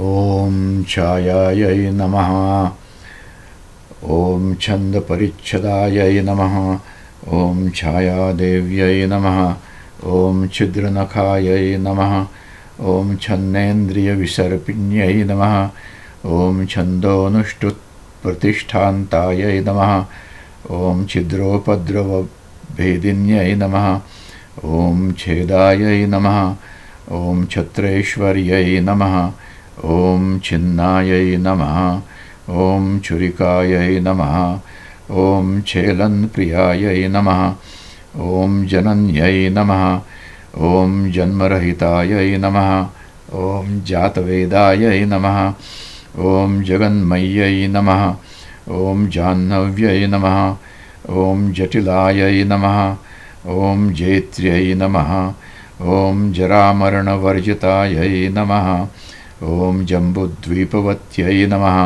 ॐ छायायै नमः। ॐ छन्दपरिच्छदायै नमः। ॐ छायादेव्यै नमः। ॐ छिद्रनखायै नमः। ॐ छन्देन्द्रियविसर्पिण्यै नमः। ॐ छन्दोऽनुष्टुत्प्रतिष्ठान्तायै नमः। ॐ छिद्रोपद्रवभेदिन्यै नमः। ॐ छेदायै नमः। ॐ छत्रेश्वर्यै नमः ॐ छिन्नायै नमः ॐ छुरिकायै नमः ॐ छेलन्प्रियायै नमः ॐ जनन्यै नमः ॐ जन्मरहितायै नमः ॐ जातवेदायै नमः ॐ जगन्मय्यै नमः ॐ जाह्नव्यै नमः ॐ जटिलायै नमः ॐ जेत्र्यै नमः ॐ जरामरणवर्जितायै नमः ॐ जम्बुद्वीपवत्यै नमः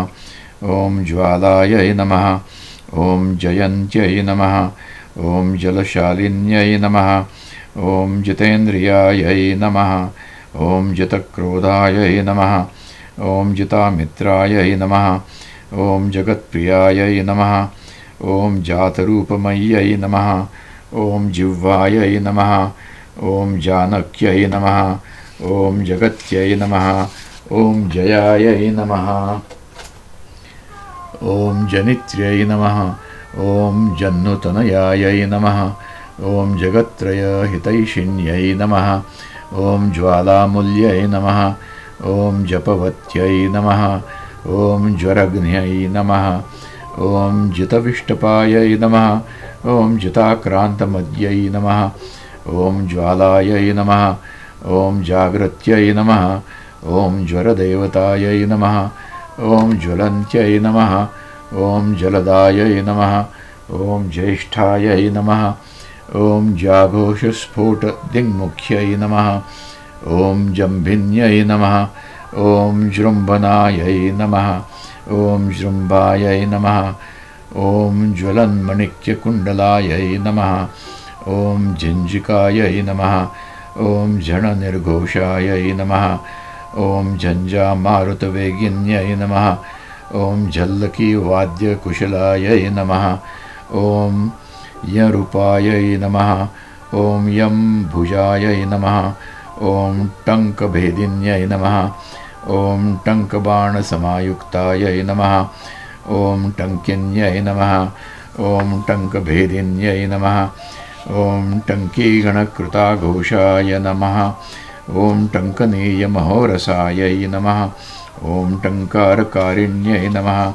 ॐ ज्वालायै नमः ॐ जयन्त्यै नमः ॐ जलशालिन्यै नमः ॐ जितेन्द्रियायै नमः ॐ जितक्रोधायै नमः ॐ जितामित्रायै नमः ॐ जगत्प्रियायै नमः ॐ जातरूपमय्यै नमः ॐ जिह्वायै नमः ॐ जानक्यै नमः ॐ जगत्यै नमः ॐ जयायै नमः ॐ जनित्र्यै नमः ॐ जन्नुतनयायै नमः ॐ जगत्त्रयहितैषिण्यै नमः ॐ ज्वालामूल्यै नमः ॐ जपवत्यै नमः ॐ ज्वरग्न्यै नमः ॐ जितविष्टपायै नमः ॐ जिताक्रान्तमद्यै नमः ॐ ज्वालायै नमः ॐ जागृत्यै नमः ॐ ज्वरदेवतायै नमः ॐ ज्वलन्त्यै नमः ॐ जलदायै नमः ॐ ज्येष्ठायै नमः ॐ जाघोषस्फोटदिङ्मुख्यै नमः ॐ जम्भिन्यै नमः ॐ जृम्भनायै नमः ॐ जृम्भायै नमः ॐ ज्वलन्मणिक्यकुण्डलायै नमः ॐ झिञ्जिकायै नमः ॐ झणनिर्घोषायै नमः ॐ झञ्झामारुतवेगिन्यै नमः। ॐ झल्लकीवाद्यकुशलायै नमः। ॐ यरूपायै नमः। ॐ यं भुजायै नमः। ॐ टङ्कभेदिन्यै नमः। ॐ टङ्कबाणसमायुक्तायै नमः। ॐ टङ्किन्यै नमः। ॐ टङ्कभेदिन्यै नमः। ॐ टङ्कीगणकृताघोषाय नमः ॐ टङ्कनीयमहोरसायै नमः। ॐ टङ्कारकारिण्यै नमः।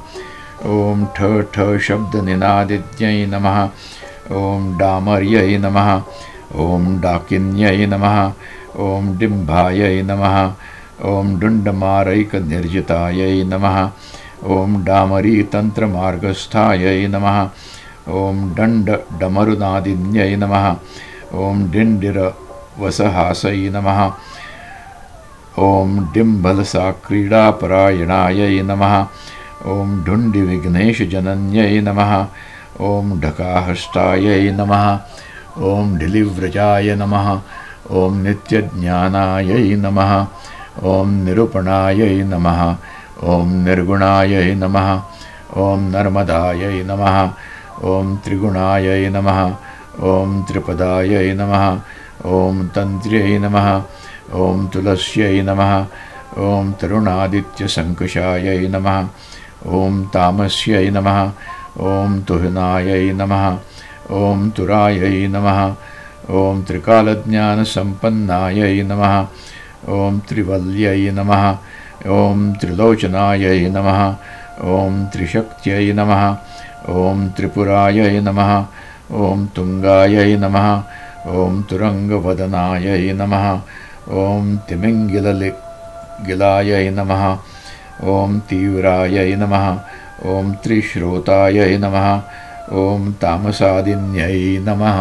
ॐ ठ ठ शब्दनिनादित्यै नमः। ॐ डामर्यै नमः। ॐ डाकिन्यै नमः। ॐ डिम्भायै नमः। ॐ डुण्डमारैकनिर्जितायै नमः। ॐ डामरीतन्त्रमार्गस्थायै नमः। ॐ डण्डमरुनादिन्यै नमः। ॐ डिण्डिर वसहासै नमः ॐ डिम्बलसा क्रीडापरायणायै नमः ॐ ढुण्डिविघ्नेशजनन्यै नमः ॐ ढकाहस्तायै नमः ॐ ढिलिव्रजाय नमः ॐ नित्यज्ञानायै नमः ॐ निरूपणायै नमः ॐ निर्गुणायै नमः ॐ नर्मदायै नमः ॐ त्रिगुणायै नमः ॐ त्रिपदायै नमः ॐ तन्त्र्यै नमः ॐ तुलस्यै नमः ॐ तरुणादित्यसङ्कुशायै नमः ॐ तामस्यै नमः ॐ तुहनायै नमः ॐ तुरायै नमः ॐ त्रिकालज्ञानसम्पन्नायै नमः ॐ त्रिवल्यै नमः ॐ त्रिलोचनायै नमः ॐ त्रिशक्त्यै नमः ॐ त्रिपुरायै नमः ॐ तुङ्गायै नमः ॐ तुरङ्गवदनायै नमः। ॐ तिमिङ्गिललि गिलायै नमः। ॐ तीव्रायै नमः। ॐ त्रिश्रोतायै नमः। ॐ तामसादिन्यै नमः